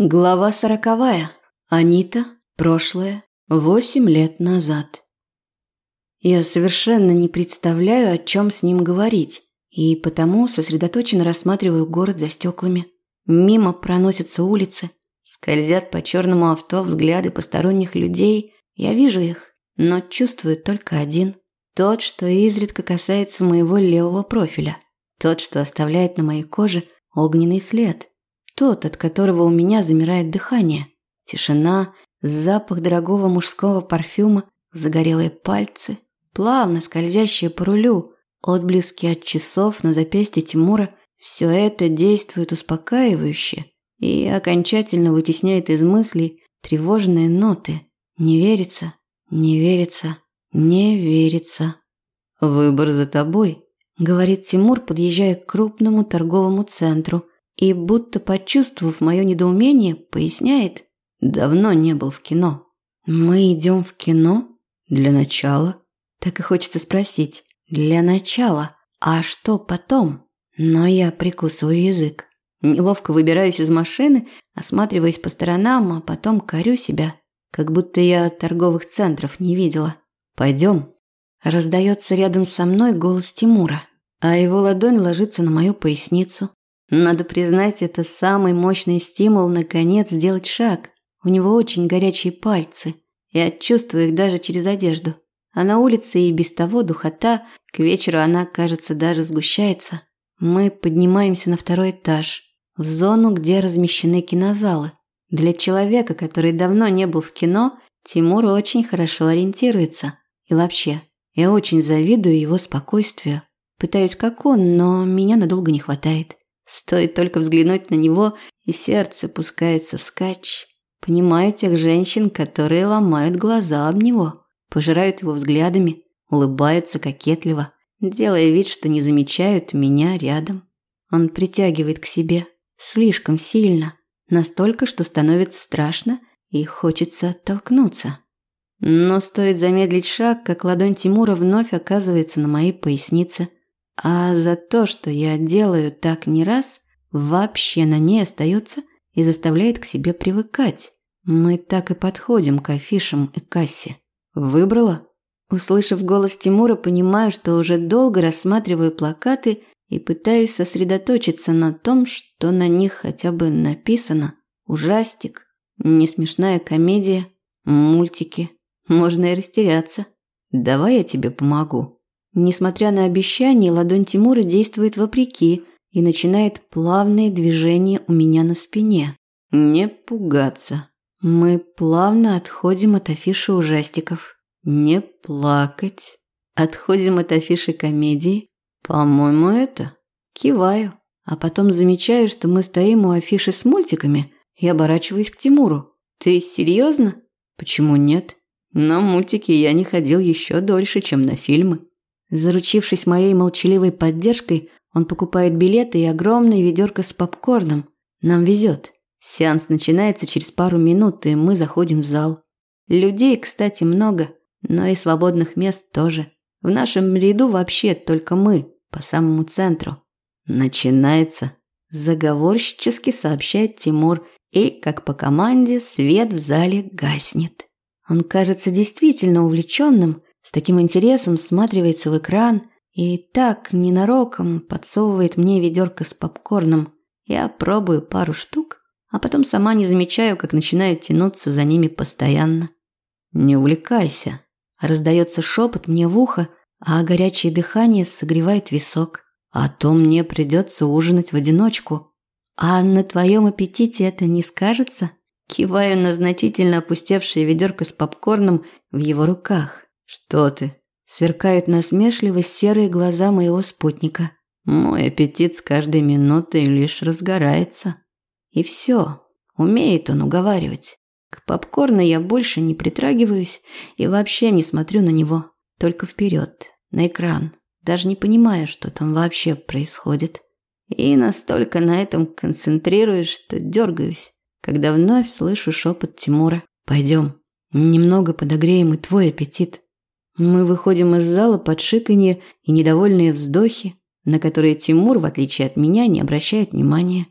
Глава сороковая. Анита. Прошлое. Восемь лет назад. Я совершенно не представляю, о чем с ним говорить, и потому сосредоточенно рассматриваю город за стеклами. Мимо проносятся улицы, скользят по черному авто взгляды посторонних людей. Я вижу их, но чувствую только один. Тот, что изредка касается моего левого профиля. Тот, что оставляет на моей коже огненный след – тот, от которого у меня замирает дыхание. Тишина, запах дорогого мужского парфюма, загорелые пальцы, плавно скользящие по рулю, отблески от часов на запястье Тимура – все это действует успокаивающе и окончательно вытесняет из мыслей тревожные ноты. Не верится, не верится, не верится. «Выбор за тобой», – говорит Тимур, подъезжая к крупному торговому центру – и, будто почувствовав мое недоумение, поясняет, давно не был в кино. Мы идем в кино? Для начала. Так и хочется спросить. Для начала. А что потом? Но я прикусываю язык. Неловко выбираюсь из машины, осматриваясь по сторонам, а потом корю себя, как будто я торговых центров не видела. Пойдем. Раздается рядом со мной голос Тимура, а его ладонь ложится на мою поясницу. Надо признать, это самый мощный стимул наконец сделать шаг. У него очень горячие пальцы. Я чувствую их даже через одежду. А на улице и без того духота, к вечеру она, кажется, даже сгущается. Мы поднимаемся на второй этаж, в зону, где размещены кинозалы. Для человека, который давно не был в кино, Тимур очень хорошо ориентируется. И вообще, я очень завидую его спокойствию. Пытаюсь как он, но меня надолго не хватает. Стоит только взглянуть на него, и сердце пускается вскачь. Понимаю тех женщин, которые ломают глаза об него, пожирают его взглядами, улыбаются кокетливо, делая вид, что не замечают меня рядом. Он притягивает к себе слишком сильно, настолько, что становится страшно и хочется оттолкнуться. Но стоит замедлить шаг, как ладонь Тимура вновь оказывается на моей пояснице – а за то, что я делаю так не раз, вообще на ней остается и заставляет к себе привыкать. Мы так и подходим к афишам и кассе. Выбрала? Услышав голос Тимура, понимаю, что уже долго рассматриваю плакаты и пытаюсь сосредоточиться на том, что на них хотя бы написано. Ужастик, несмешная комедия, мультики. Можно и растеряться. Давай я тебе помогу. Несмотря на обещание, ладонь Тимура действует вопреки и начинает плавные движения у меня на спине. Не пугаться. Мы плавно отходим от афиши ужастиков. Не плакать. Отходим от афиши комедии. По-моему, это. Киваю. А потом замечаю, что мы стоим у афиши с мультиками и оборачиваюсь к Тимуру. Ты серьезно? Почему нет? На мультики я не ходил еще дольше, чем на фильмы. Заручившись моей молчаливой поддержкой, он покупает билеты и огромное ведерко с попкорном. Нам везет. Сеанс начинается через пару минут, и мы заходим в зал. Людей, кстати, много, но и свободных мест тоже. В нашем ряду вообще только мы, по самому центру. Начинается. Заговорщически сообщает Тимур, и, как по команде, свет в зале гаснет. Он кажется действительно увлеченным, с таким интересом всматривается в экран и так ненароком подсовывает мне ведерко с попкорном. Я пробую пару штук, а потом сама не замечаю, как начинаю тянуться за ними постоянно. «Не увлекайся», – раздается шепот мне в ухо, а горячее дыхание согревает висок. «А то мне придется ужинать в одиночку». «А на твоем аппетите это не скажется?» Киваю на значительно опустевшее ведерко с попкорном в его руках. «Что ты?» Сверкают насмешливо серые глаза моего спутника. Мой аппетит с каждой минутой лишь разгорается. И все. Умеет он уговаривать. К попкорну я больше не притрагиваюсь и вообще не смотрю на него. Только вперед, на экран, даже не понимая, что там вообще происходит. И настолько на этом концентрируюсь, что дергаюсь, когда вновь слышу шепот Тимура. «Пойдем, немного подогреем и твой аппетит». Мы выходим из зала под шиканье и недовольные вздохи, на которые Тимур, в отличие от меня, не обращает внимания.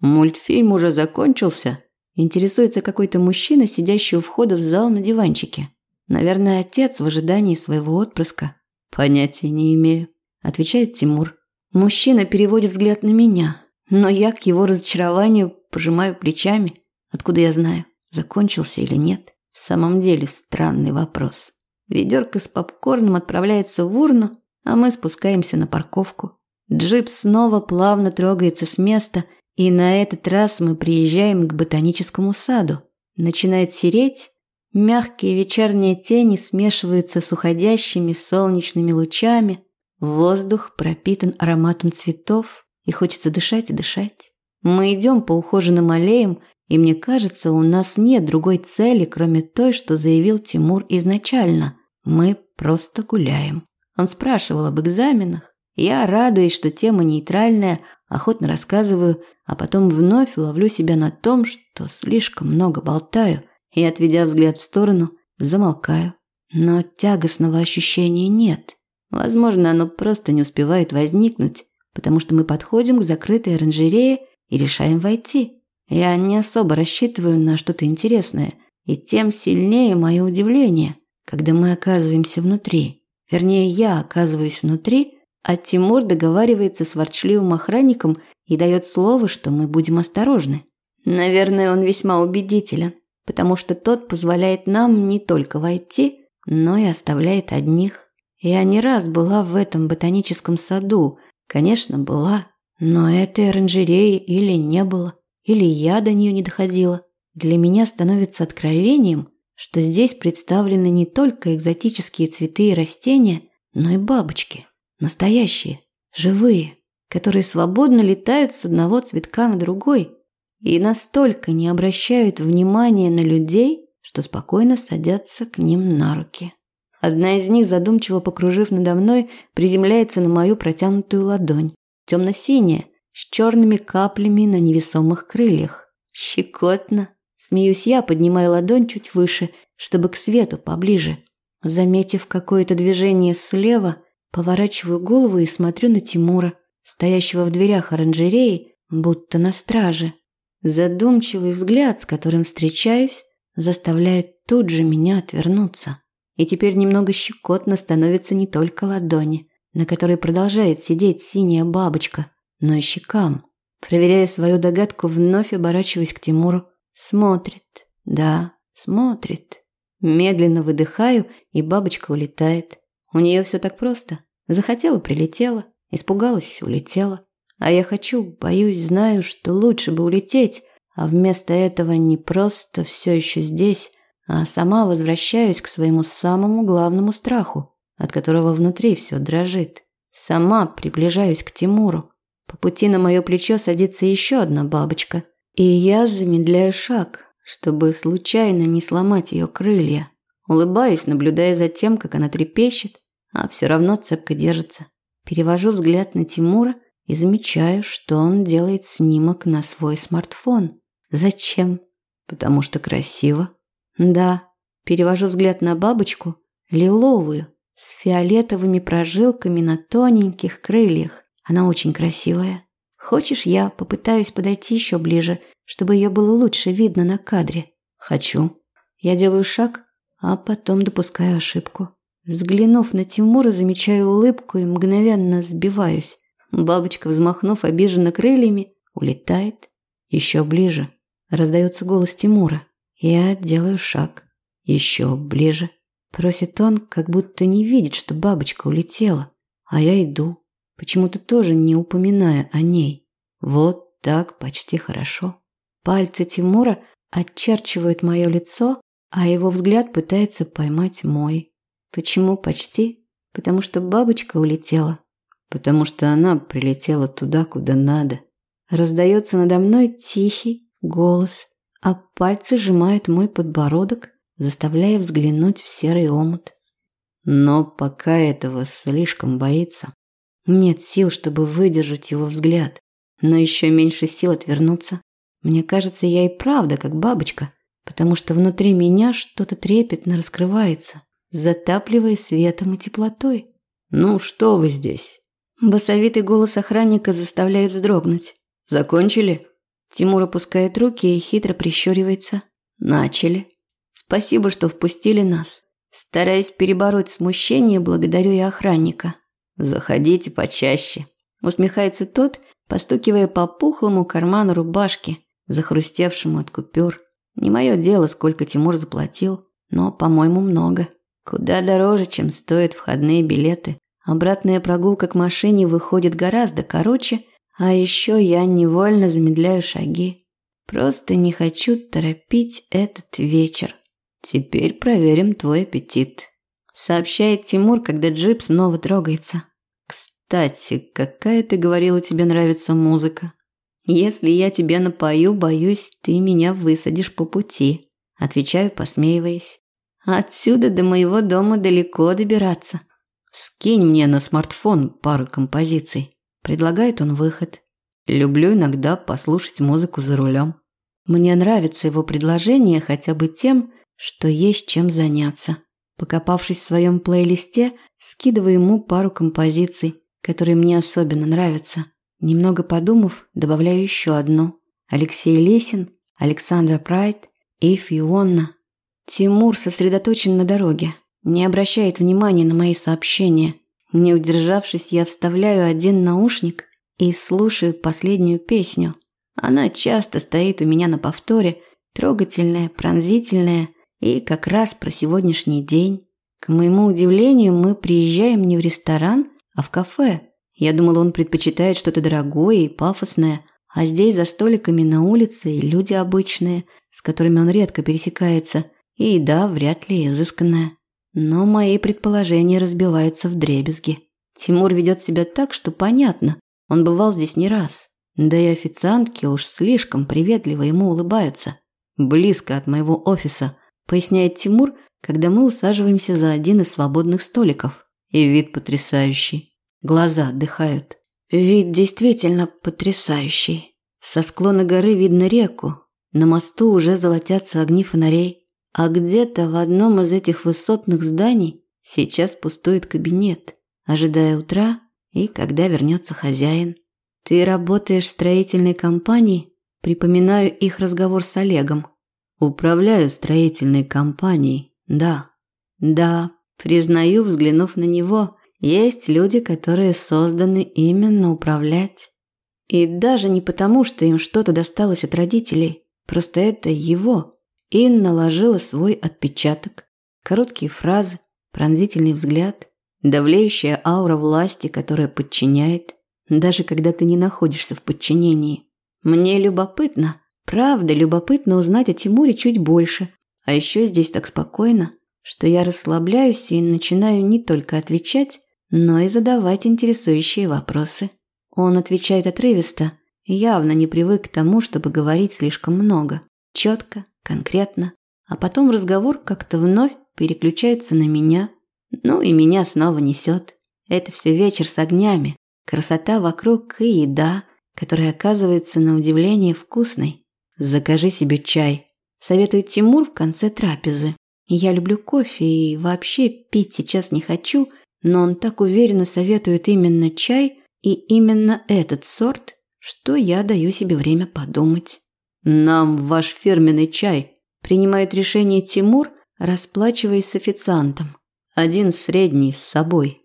Мультфильм уже закончился. Интересуется какой-то мужчина, сидящий у входа в зал на диванчике. Наверное, отец в ожидании своего отпрыска. Понятия не имею, отвечает Тимур. Мужчина переводит взгляд на меня, но я к его разочарованию пожимаю плечами. Откуда я знаю, закончился или нет? В самом деле странный вопрос. Ведерко с попкорном отправляется в урну, а мы спускаемся на парковку. Джип снова плавно трогается с места, и на этот раз мы приезжаем к ботаническому саду. Начинает сереть, мягкие вечерние тени смешиваются с уходящими солнечными лучами, воздух пропитан ароматом цветов, и хочется дышать и дышать. Мы идем по ухоженным аллеям, и мне кажется, у нас нет другой цели, кроме той, что заявил Тимур изначально. Мы просто гуляем. Он спрашивал об экзаменах. Я радуюсь, что тема нейтральная, охотно рассказываю, а потом вновь ловлю себя на том, что слишком много болтаю, и, отведя взгляд в сторону, замолкаю. Но тягостного ощущения нет. Возможно, оно просто не успевает возникнуть, потому что мы подходим к закрытой оранжерее и решаем войти. Я не особо рассчитываю на что-то интересное, и тем сильнее мое удивление, когда мы оказываемся внутри. Вернее, я оказываюсь внутри, а Тимур договаривается с ворчливым охранником и дает слово, что мы будем осторожны. Наверное, он весьма убедителен, потому что тот позволяет нам не только войти, но и оставляет одних. Я не раз была в этом ботаническом саду, конечно, была, но этой оранжереи или не было, или я до нее не доходила. Для меня становится откровением, что здесь представлены не только экзотические цветы и растения, но и бабочки, настоящие, живые, которые свободно летают с одного цветка на другой и настолько не обращают внимания на людей, что спокойно садятся к ним на руки. Одна из них, задумчиво покружив надо мной, приземляется на мою протянутую ладонь. Темно-синяя, с черными каплями на невесомых крыльях. Щекотно. Смеюсь я, поднимая ладонь чуть выше, чтобы к свету поближе. Заметив какое-то движение слева, поворачиваю голову и смотрю на Тимура, стоящего в дверях оранжереи, будто на страже. Задумчивый взгляд, с которым встречаюсь, заставляет тут же меня отвернуться. И теперь немного щекотно становится не только ладони, на которой продолжает сидеть синяя бабочка, но и щекам. Проверяя свою догадку, вновь оборачиваюсь к Тимуру. Смотрит. Да, смотрит. Медленно выдыхаю, и бабочка улетает. У нее все так просто. Захотела – прилетела. Испугалась – улетела. А я хочу, боюсь, знаю, что лучше бы улететь, а вместо этого не просто все еще здесь, а сама возвращаюсь к своему самому главному страху, от которого внутри все дрожит. Сама приближаюсь к Тимуру. По пути на мое плечо садится еще одна бабочка, и я замедляю шаг, чтобы случайно не сломать ее крылья. Улыбаюсь, наблюдая за тем, как она трепещет, а все равно цепко держится. Перевожу взгляд на Тимура и замечаю, что он делает снимок на свой смартфон. Зачем? Потому что красиво. Да, перевожу взгляд на бабочку, лиловую, с фиолетовыми прожилками на тоненьких крыльях. Она очень красивая. Хочешь, я попытаюсь подойти еще ближе, чтобы ее было лучше видно на кадре? Хочу. Я делаю шаг, а потом допускаю ошибку. Взглянув на Тимура, замечаю улыбку и мгновенно сбиваюсь. Бабочка, взмахнув обиженно крыльями, улетает. Еще ближе. Раздается голос Тимура. Я делаю шаг. Еще ближе. Просит он, как будто не видит, что бабочка улетела. А я иду, почему-то тоже не упоминая о ней. Вот так почти хорошо. Пальцы Тимура очерчивают мое лицо, а его взгляд пытается поймать мой. Почему почти? Потому что бабочка улетела. Потому что она прилетела туда, куда надо. Раздается надо мной тихий голос а пальцы сжимают мой подбородок, заставляя взглянуть в серый омут. Но пока этого слишком боится. Нет сил, чтобы выдержать его взгляд, но еще меньше сил отвернуться. Мне кажется, я и правда как бабочка, потому что внутри меня что-то трепетно раскрывается, затапливая светом и теплотой. «Ну, что вы здесь?» Басовитый голос охранника заставляет вздрогнуть. «Закончили?» Тимур опускает руки и хитро прищуривается. Начали. Спасибо, что впустили нас. Стараясь перебороть смущение, благодарю и охранника. Заходите почаще. Усмехается тот, постукивая по пухлому карману рубашки, захрустевшему от купюр. Не мое дело, сколько Тимур заплатил, но, по-моему, много. Куда дороже, чем стоят входные билеты. Обратная прогулка к машине выходит гораздо короче, а еще я невольно замедляю шаги. Просто не хочу торопить этот вечер. Теперь проверим твой аппетит, сообщает Тимур, когда джип снова трогается. Кстати, какая ты говорила, тебе нравится музыка? Если я тебя напою, боюсь, ты меня высадишь по пути, отвечаю, посмеиваясь. Отсюда до моего дома далеко добираться. Скинь мне на смартфон пару композиций. Предлагает он выход. Люблю иногда послушать музыку за рулем. Мне нравится его предложение хотя бы тем, что есть чем заняться. Покопавшись в своем плейлисте, скидываю ему пару композиций, которые мне особенно нравятся. Немного подумав, добавляю еще одну. Алексей Лесин, Александра Прайд и Фионна. Тимур сосредоточен на дороге, не обращает внимания на мои сообщения. Не удержавшись, я вставляю один наушник и слушаю последнюю песню. Она часто стоит у меня на повторе, трогательная, пронзительная и как раз про сегодняшний день. К моему удивлению, мы приезжаем не в ресторан, а в кафе. Я думала, он предпочитает что-то дорогое и пафосное, а здесь за столиками на улице люди обычные, с которыми он редко пересекается, и еда вряд ли изысканная. Но мои предположения разбиваются в дребезги. Тимур ведет себя так, что понятно, он бывал здесь не раз. Да и официантки уж слишком приветливо ему улыбаются. Близко от моего офиса, поясняет Тимур, когда мы усаживаемся за один из свободных столиков. И вид потрясающий. Глаза отдыхают. Вид действительно потрясающий. Со склона горы видно реку. На мосту уже золотятся огни фонарей. А где-то в одном из этих высотных зданий сейчас пустует кабинет, ожидая утра и когда вернется хозяин. Ты работаешь в строительной компании? Припоминаю их разговор с Олегом. Управляю строительной компанией. Да. Да, признаю, взглянув на него, есть люди, которые созданы именно управлять. И даже не потому, что им что-то досталось от родителей, просто это его. Ин наложила свой отпечаток. Короткие фразы, пронзительный взгляд, давлеющая аура власти, которая подчиняет, даже когда ты не находишься в подчинении. Мне любопытно, правда любопытно узнать о Тимуре чуть больше. А еще здесь так спокойно, что я расслабляюсь и начинаю не только отвечать, но и задавать интересующие вопросы. Он отвечает отрывисто, явно не привык к тому, чтобы говорить слишком много, четко, конкретно. А потом разговор как-то вновь переключается на меня. Ну и меня снова несет. Это все вечер с огнями, красота вокруг и еда, которая оказывается на удивление вкусной. Закажи себе чай. Советует Тимур в конце трапезы. Я люблю кофе и вообще пить сейчас не хочу, но он так уверенно советует именно чай и именно этот сорт, что я даю себе время подумать. «Нам ваш фирменный чай», – принимает решение Тимур, расплачиваясь с официантом. «Один средний с собой».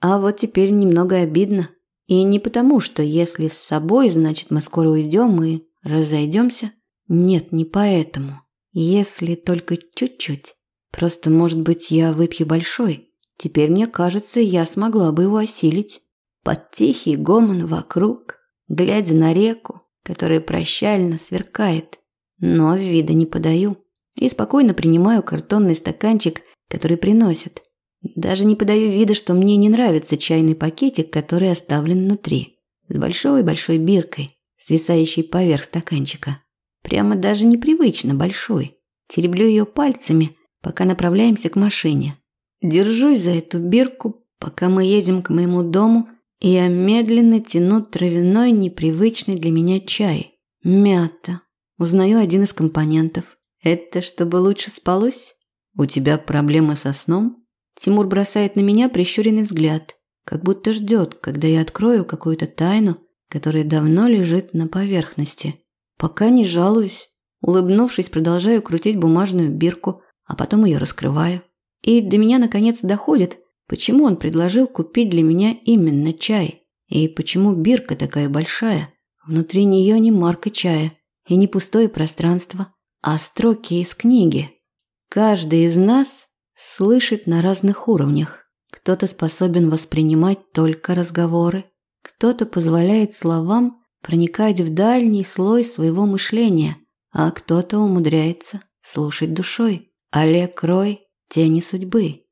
А вот теперь немного обидно. И не потому, что если с собой, значит мы скоро уйдем и разойдемся. Нет, не поэтому. Если только чуть-чуть. Просто, может быть, я выпью большой. Теперь мне кажется, я смогла бы его осилить. Под тихий гомон вокруг, глядя на реку, которая прощально сверкает, но вида не подаю. И спокойно принимаю картонный стаканчик, который приносят. Даже не подаю вида, что мне не нравится чайный пакетик, который оставлен внутри, с большой-большой биркой, свисающей поверх стаканчика. Прямо даже непривычно большой. Тереблю ее пальцами, пока направляемся к машине. Держусь за эту бирку, пока мы едем к моему дому, и я медленно тяну травяной непривычный для меня чай. Мята. Узнаю один из компонентов. Это чтобы лучше спалось? У тебя проблемы со сном? Тимур бросает на меня прищуренный взгляд, как будто ждет, когда я открою какую-то тайну, которая давно лежит на поверхности. Пока не жалуюсь. Улыбнувшись, продолжаю крутить бумажную бирку, а потом ее раскрываю. И до меня наконец доходит, почему он предложил купить для меня именно чай. И почему бирка такая большая. Внутри нее не марка чая и не пустое пространство, а строки из книги. Каждый из нас слышит на разных уровнях. Кто-то способен воспринимать только разговоры, кто-то позволяет словам проникать в дальний слой своего мышления, а кто-то умудряется слушать душой. Олег Рой – тени судьбы.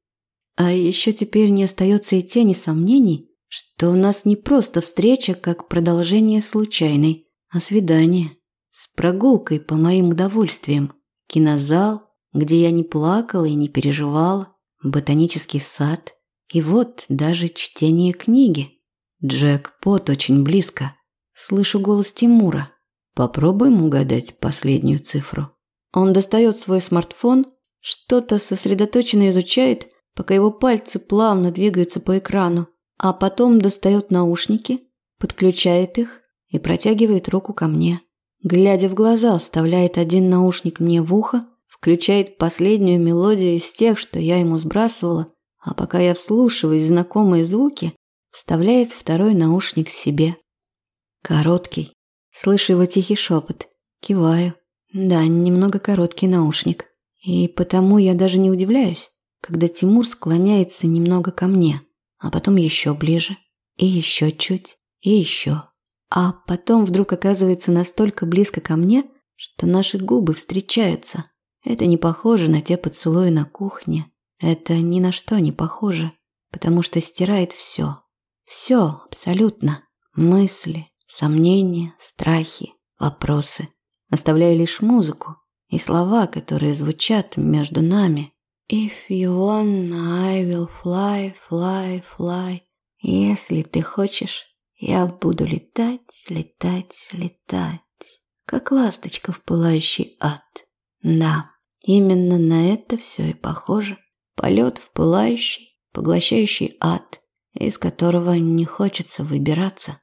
А еще теперь не остается и тени сомнений, что у нас не просто встреча, как продолжение случайной, а свидание с прогулкой по моим удовольствиям. Кинозал, где я не плакала и не переживала, ботанический сад и вот даже чтение книги. Джекпот очень близко. Слышу голос Тимура. Попробуем угадать последнюю цифру. Он достает свой смартфон, что-то сосредоточенно изучает, пока его пальцы плавно двигаются по экрану, а потом достает наушники, подключает их и протягивает руку ко мне. Глядя в глаза, вставляет один наушник мне в ухо, включает последнюю мелодию из тех, что я ему сбрасывала, а пока я вслушиваюсь в знакомые звуки, вставляет второй наушник себе. Короткий. Слышу его тихий шепот. Киваю. Да, немного короткий наушник. И потому я даже не удивляюсь, когда Тимур склоняется немного ко мне, а потом еще ближе, и еще чуть, и еще. А потом вдруг оказывается настолько близко ко мне, что наши губы встречаются. Это не похоже на те поцелуи на кухне. Это ни на что не похоже, потому что стирает все. Все абсолютно. Мысли, сомнения, страхи, вопросы. Оставляя лишь музыку и слова, которые звучат между нами. If you want, I will fly, fly, fly. Если ты хочешь, я буду летать, летать, летать. Как ласточка в пылающий ад. Да, именно на это все и похоже. Полет в пылающий, поглощающий ад, из которого не хочется выбираться.